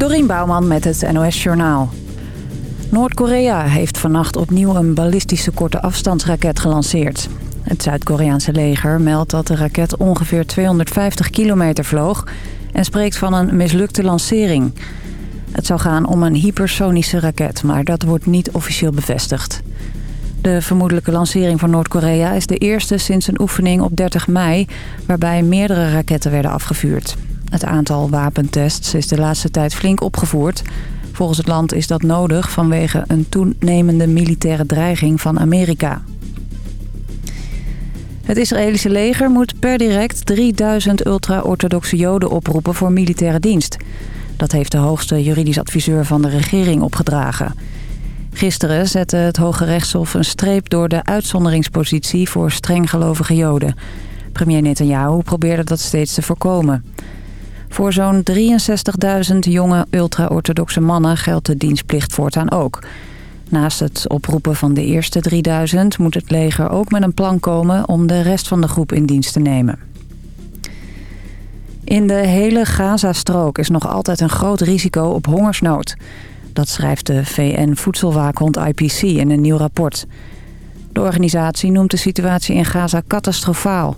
Dorien Bouwman met het NOS Journaal. Noord-Korea heeft vannacht opnieuw een ballistische korte afstandsraket gelanceerd. Het Zuid-Koreaanse leger meldt dat de raket ongeveer 250 kilometer vloog... en spreekt van een mislukte lancering. Het zou gaan om een hypersonische raket, maar dat wordt niet officieel bevestigd. De vermoedelijke lancering van Noord-Korea is de eerste sinds een oefening op 30 mei... waarbij meerdere raketten werden afgevuurd. Het aantal wapentests is de laatste tijd flink opgevoerd. Volgens het land is dat nodig vanwege een toenemende militaire dreiging van Amerika. Het Israëlische leger moet per direct 3000 ultra-orthodoxe joden oproepen voor militaire dienst. Dat heeft de hoogste juridisch adviseur van de regering opgedragen. Gisteren zette het Hoge Rechtshof een streep door de uitzonderingspositie voor strenggelovige joden. Premier Netanyahu probeerde dat steeds te voorkomen. Voor zo'n 63.000 jonge ultra-orthodoxe mannen geldt de dienstplicht voortaan ook. Naast het oproepen van de eerste 3000 moet het leger ook met een plan komen om de rest van de groep in dienst te nemen. In de hele Gazastrook is nog altijd een groot risico op hongersnood. Dat schrijft de VN-voedselwaakhond IPC in een nieuw rapport. De organisatie noemt de situatie in Gaza catastrofaal.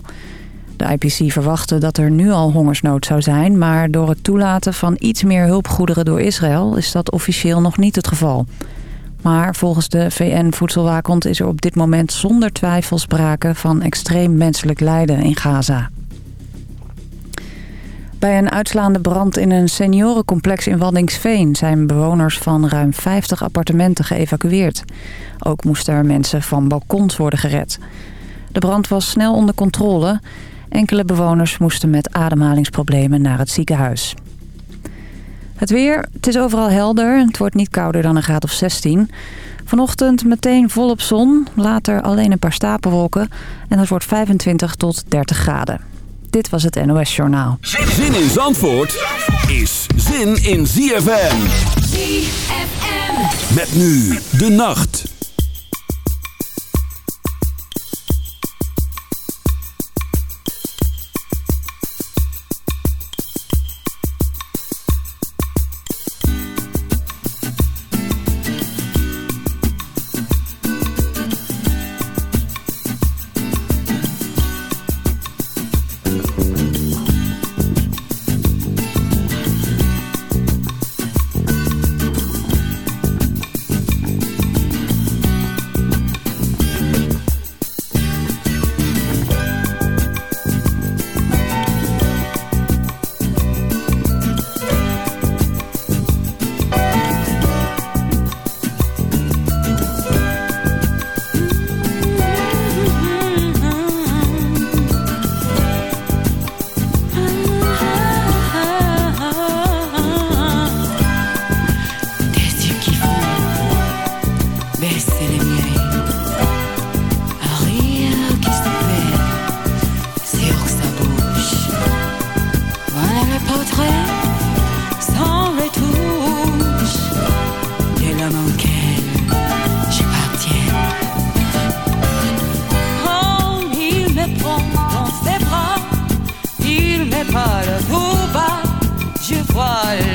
De IPC verwachtte dat er nu al hongersnood zou zijn... maar door het toelaten van iets meer hulpgoederen door Israël... is dat officieel nog niet het geval. Maar volgens de VN-voedselwaakhond is er op dit moment zonder twijfel sprake... van extreem menselijk lijden in Gaza. Bij een uitslaande brand in een seniorencomplex in Waddingsveen... zijn bewoners van ruim 50 appartementen geëvacueerd. Ook moesten er mensen van balkons worden gered. De brand was snel onder controle... Enkele bewoners moesten met ademhalingsproblemen naar het ziekenhuis. Het weer, het is overal helder. Het wordt niet kouder dan een graad of 16. Vanochtend meteen volop zon, later alleen een paar stapelwolken. En het wordt 25 tot 30 graden. Dit was het NOS Journaal. Zin in Zandvoort is zin in ZFM. ZFM. Met nu de nacht.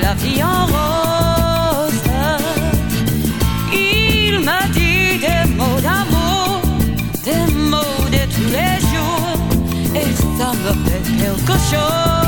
la vie en rose. Il m'a dit des mots d'amour, des de tous les jours, et ça me fait quelque chose.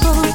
trouble.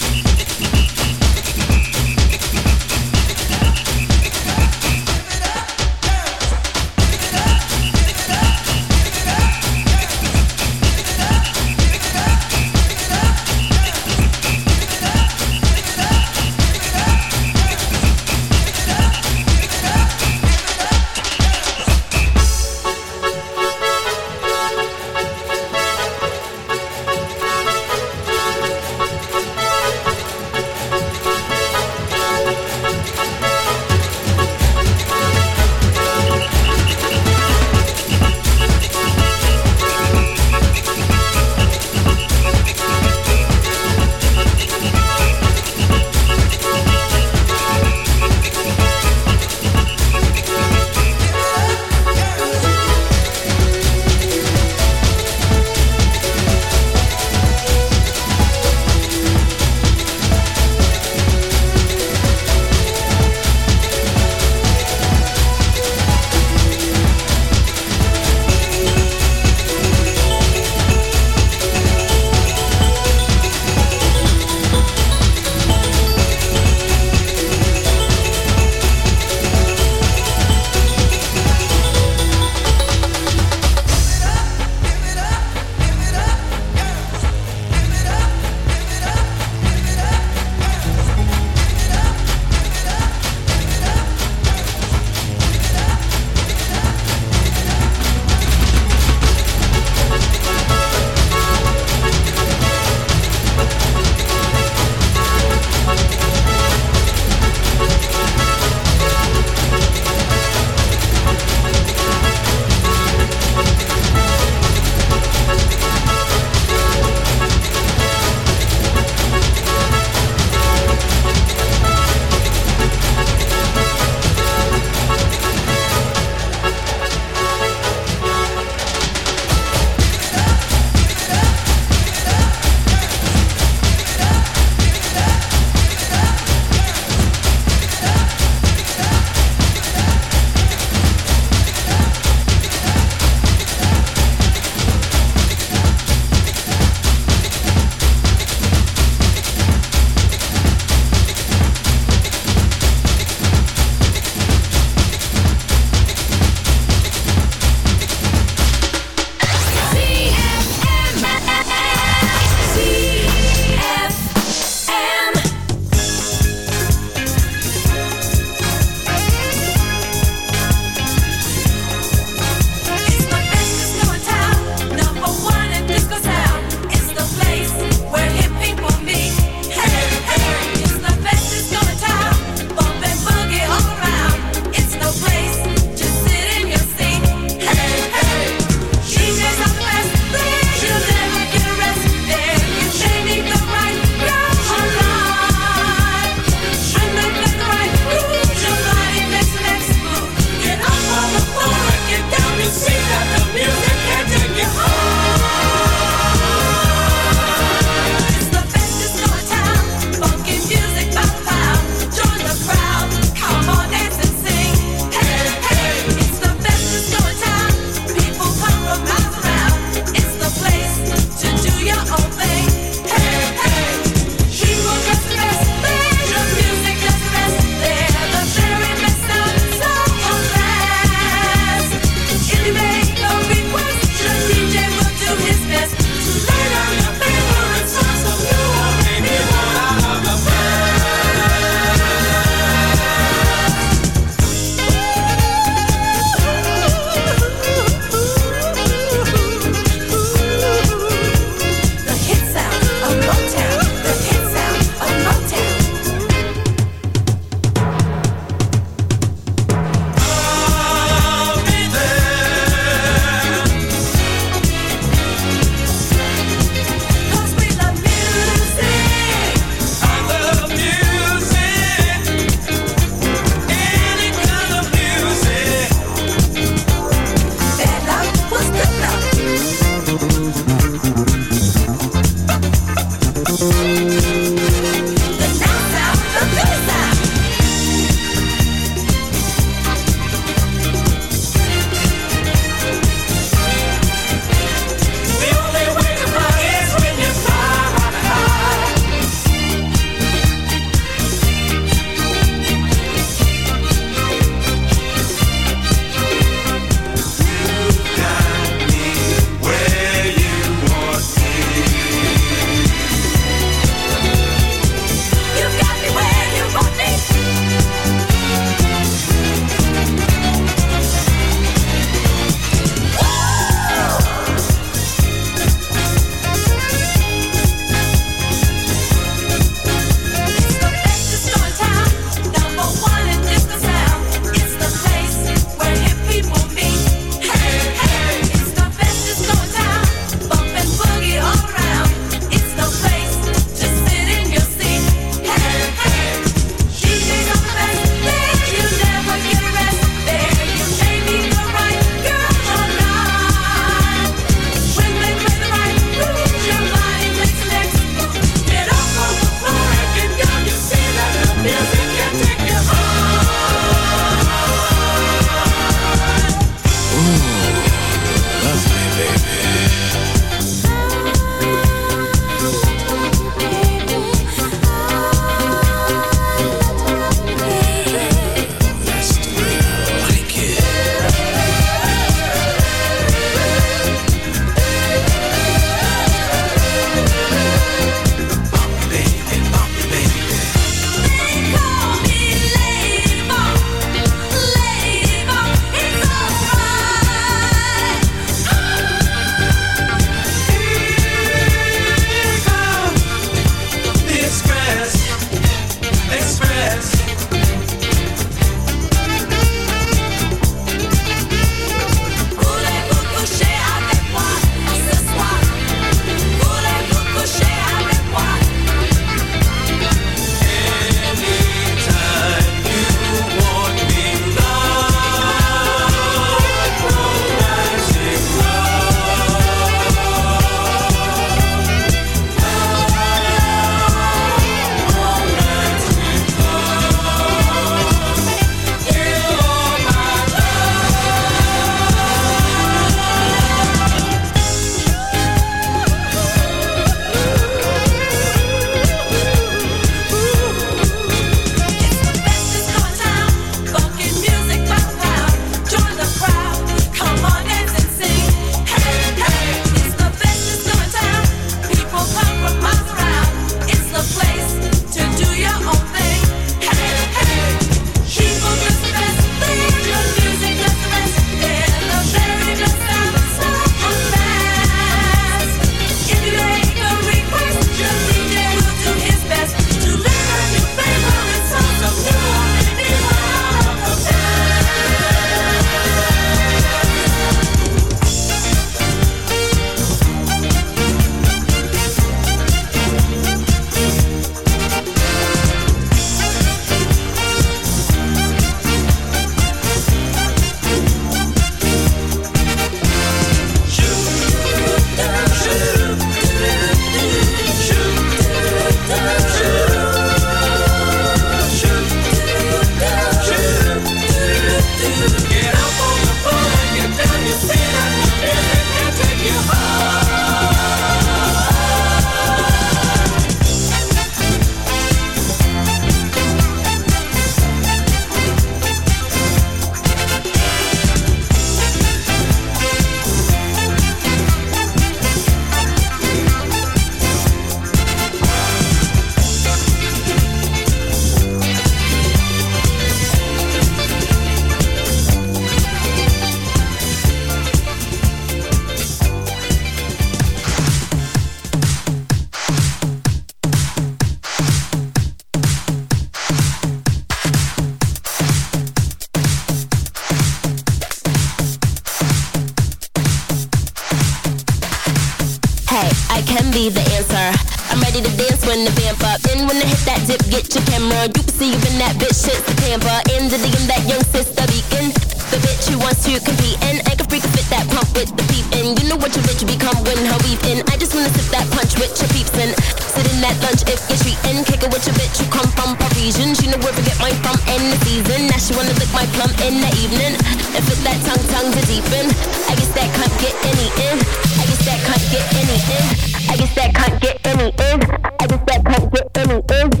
be the answer. I'm ready to dance when the vamp up. Then when I hit that dip, get your camera. You can see even that bitch shit the tamper. And the DM that young sister beacon. The bitch who wants to compete. And I can freak fit that pump with the peep. And you know what your bitch become when her weeping. I just wanna sip that punch with your peeps in. sit in that lunch if you're treating. Kick it with your bitch who come from Parisian. She know where to get mine from in the season. Now she wanna lick my plum in the evening. And fit that tongue, tongue to deepen. I guess that can't get any in. I guess that can't get any in. I guess that can't get any in. I guess that can't get any in.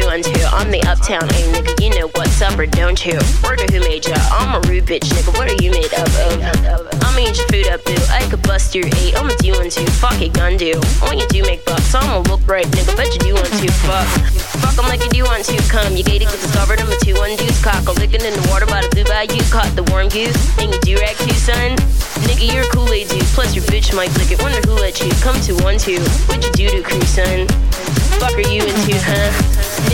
In the 212, I'm the uptown A nigga, you know what's up or don't you? Word who made ya? I'm a rude bitch nigga, what are you made up of? I'ma eat your food up boo, I could bust your eight, I'ma do one two, fuck it gun do. When you do make bucks, I'ma look right nigga, bet you do want to, fuck. Fuck 'em like you do want to, come, you gated get discovered, I'm a two one deuce, cock, a licking in the water by the blue bayou, caught the warm goose, and you do rag too son? Nigga, you're a Kool-Aid dude, plus your bitch might lick it, wonder who let you come to one two, what you do to crew son? Fuck are you into, huh?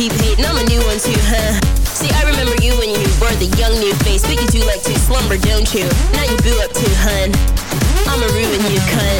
Keep hating. I'm a new one too, huh? See, I remember you when you were the young new face, but you do like to slumber, don't you? Now you boo up too, hun. I'ma ruin you, cunt.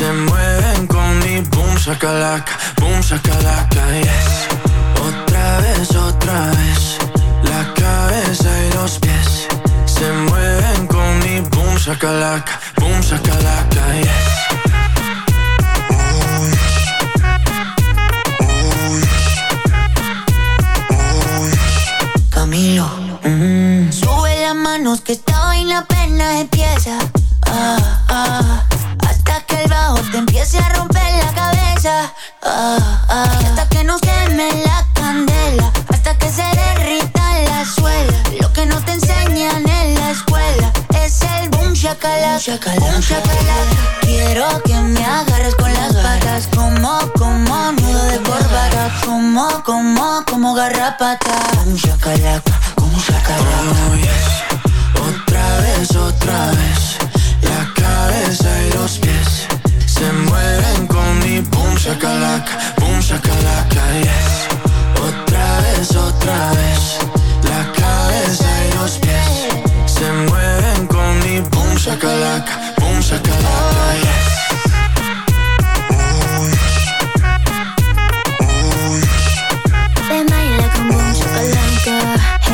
Se mueven con mi boom shakalaka Boom shakalaka, yes Otra vez, otra vez La cabeza y los pies Se mueven con mi boom shakalaka Boom shakalaka, yes Camilo. Sube las manos que esta vaina apenas empieza. Ah, ah, te empiece a romper la cabeza. Y hasta que nos queme la candela. Hasta que se derrita la suela. Lo que no te enseñan en la escuela es el boom shakalaka. Boom shakalaka. Quiero que me agarres con las patas. Como, como nudo de corbata. Como, como, como garrapata. Boom shakalaka. Boom shakalaka. Oh.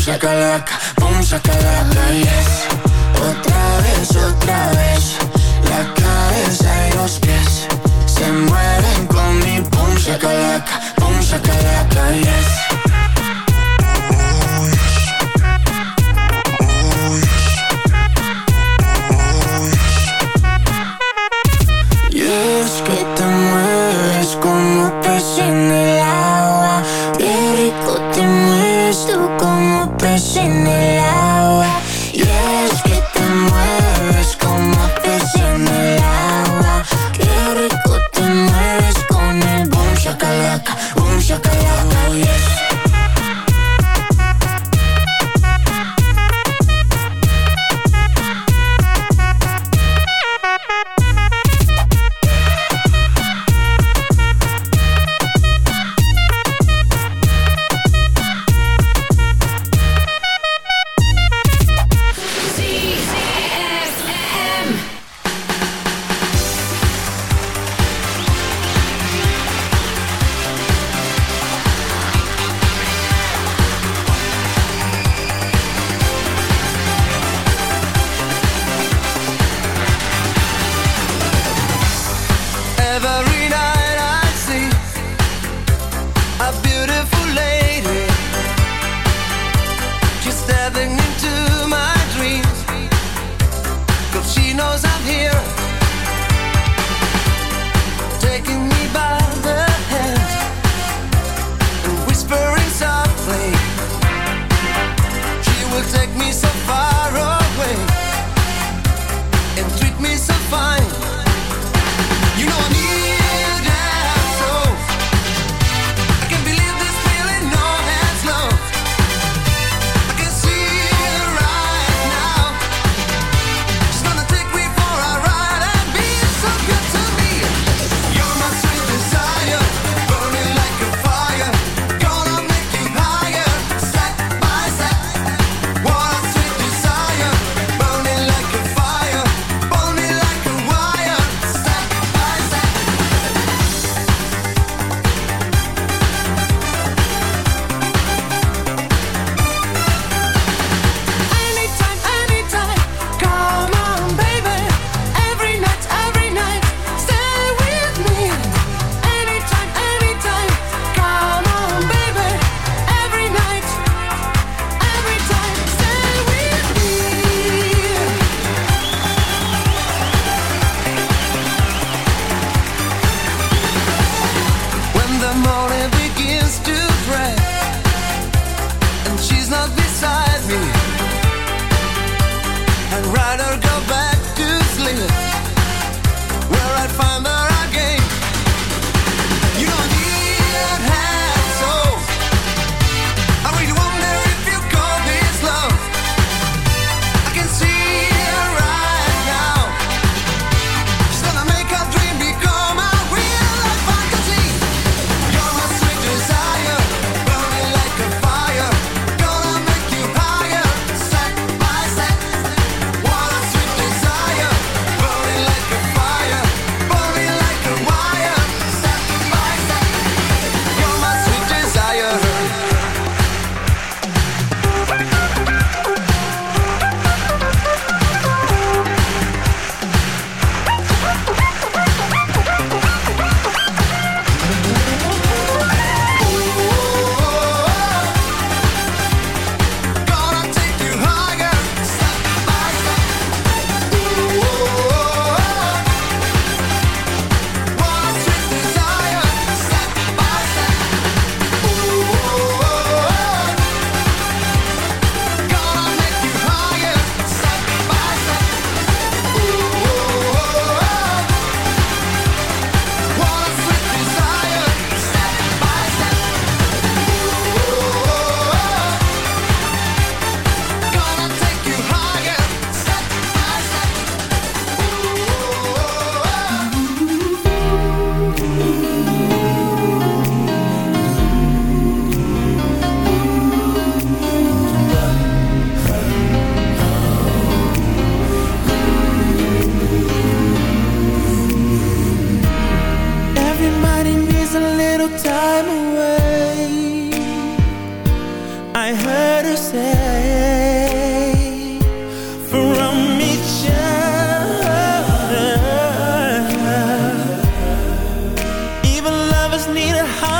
shakalaka Boom shakalaka, yes. Otra vez, otra vez La cabeza y los pies Se mueven con mi boom shakalaka Boom shakalaka, yes Every night I see a beautiful lady. She's stepping into my dreams. Cause she knows I'm here. Taking me by the hand and whispering softly. She will take me so far away and treat me so fine. high.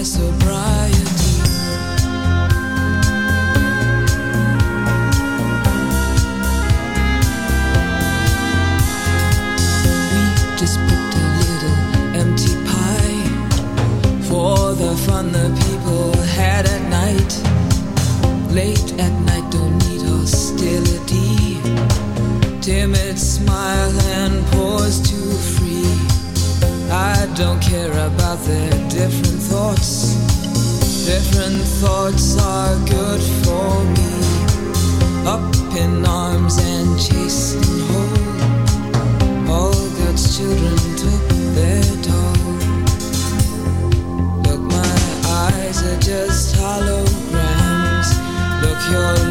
at night don't need hostility. Timid smile and pause to free. I don't care about their different thoughts. Different thoughts are good for me. Up in arms and chasing home. All God's children took their toll. Look, my eyes are just your